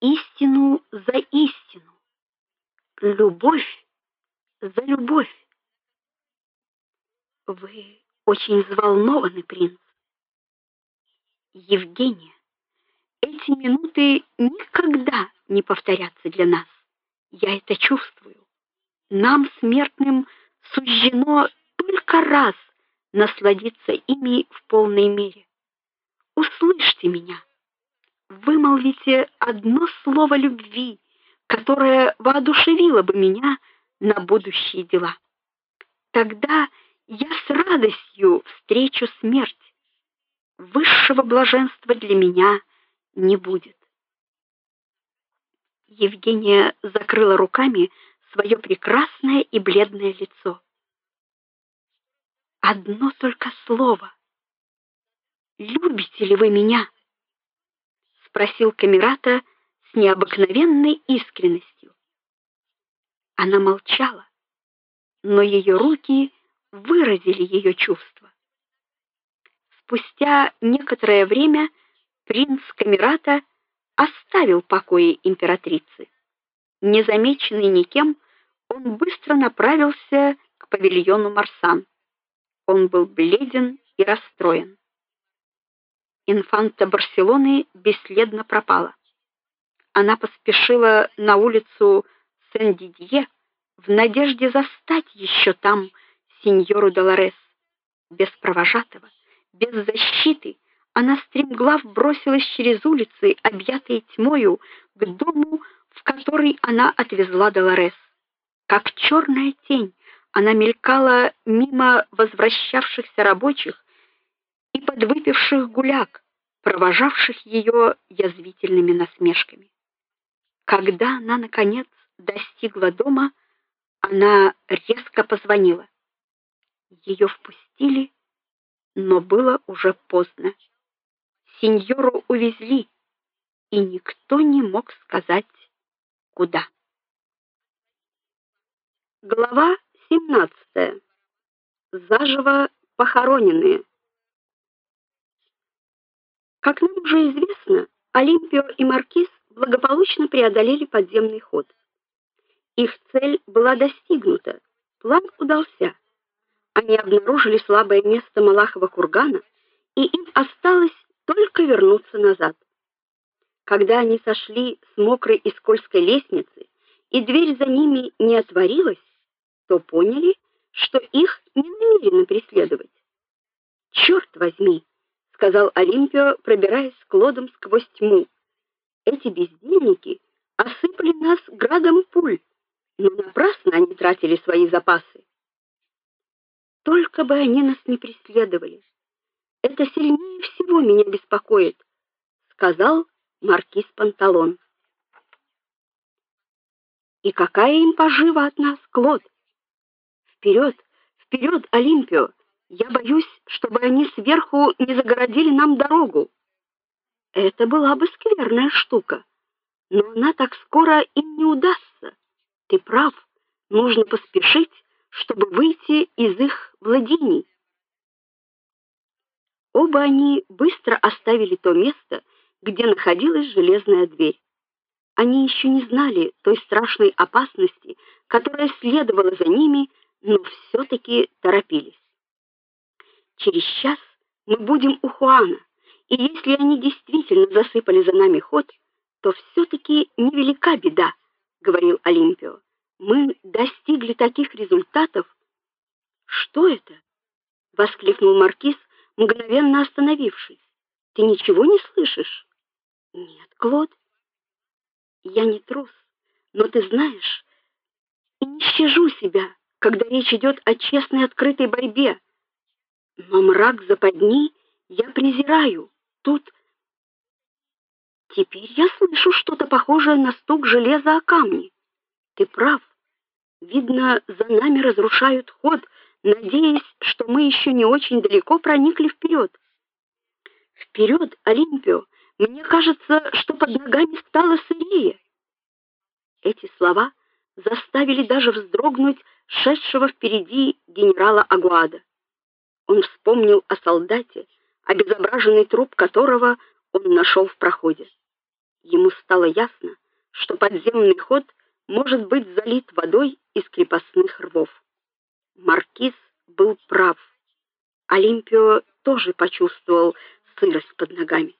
истину за истину, любовь за любовь. Вы очень взволнованы, принц. Евгения, эти минуты никогда не повторятся для нас. Я это чувствую. Нам смертным суждено только раз насладиться ими в полной мере. Услышьте меня. Вымолвите одно слово любви, которое воодушевило бы меня на будущие дела. Тогда я с радостью встречу смерть. Высшего блаженства для меня не будет. Евгения закрыла руками свое прекрасное и бледное лицо. Одно только слово. Любите ли вы меня? Спросил Камерата с необыкновенной искренностью. Она молчала, но ее руки выразили ее чувства. Спустя некоторое время принц Камерата оставил покои императрицы. Незамеченный никем, он быстро направился к павильону Марсан. Он был бледен и расстроен. Инфанта Барселоны бесследно пропала. Она поспешила на улицу Сен-Дидье в надежде застать еще там сеньору Долорес. Без провожатого, без защиты, она стремглав бросилась через улицы, объятые тьмою, к дому, в который она отвезла Долорес. Как черная тень, она мелькала мимо возвращавшихся рабочих и подвыпивших гуляк, провожавших ее язвительными насмешками. Когда она наконец достигла дома, она резко позвонила. Ее впустили, но было уже поздно сеньору увезли, и никто не мог сказать куда. Глава 17. Заживо похороненные. Как нам уже известно, Олимпио и Маркиз благополучно преодолели подземный ход. Их цель была достигнута. План удался. Они обнаружили слабое место Малахова кургана, и им осталось только вернуться назад. Когда они сошли с мокрой и скользкой лестницы, и дверь за ними не отворилась, то поняли, что их не намерены преследовать. «Черт возьми, сказал Олимпио, пробираясь с Клодом сквозь тьму. Эти бездельники осыпали нас градом пуль, но напрасно они тратили свои запасы. Только бы они нас не преследовали. Это сильнее всего меня беспокоит, сказал маркиз Панталон. И какая им пожива от нас, Клод? Вперед, вперед, Олимпио! Я боюсь, чтобы они сверху не загородили нам дорогу. Это была бы скверная штука, но она так скоро им не удастся. Ты прав, нужно поспешить, чтобы выйти из их владений. Оба они быстро оставили то место, где находилась железная дверь. Они еще не знали той страшной опасности, которая следовала за ними, но все таки торопились. Через час мы будем у Хуана, и если они действительно засыпали за нами ход, то все таки невелика беда, говорил Олимпио. Мы достигли таких результатов. Что это? воскликнул маркиз, мгновенно остановившись. Ты ничего не слышишь? Нет, Клод. Я не трус, но ты знаешь, не щажу себя, когда речь идет о честной открытой борьбе. Но мрак западни я презираю. Тут Теперь я слышу что-то похожее на стук железа о камни. Ты прав. Видно, за нами разрушают ход, надеясь, что мы еще не очень далеко проникли вперед. Вперед, Олимпио! Мне кажется, что под ногами стало сырее. Эти слова заставили даже вздрогнуть шедшего впереди генерала Агуада. Он вспомнил о солдате, обезображенный труп которого он нашел в проходе. ему стало ясно, что подземный ход может быть залит водой из крепостных рвов. Маркиз был прав. Олимпио тоже почувствовал сырость под ногами.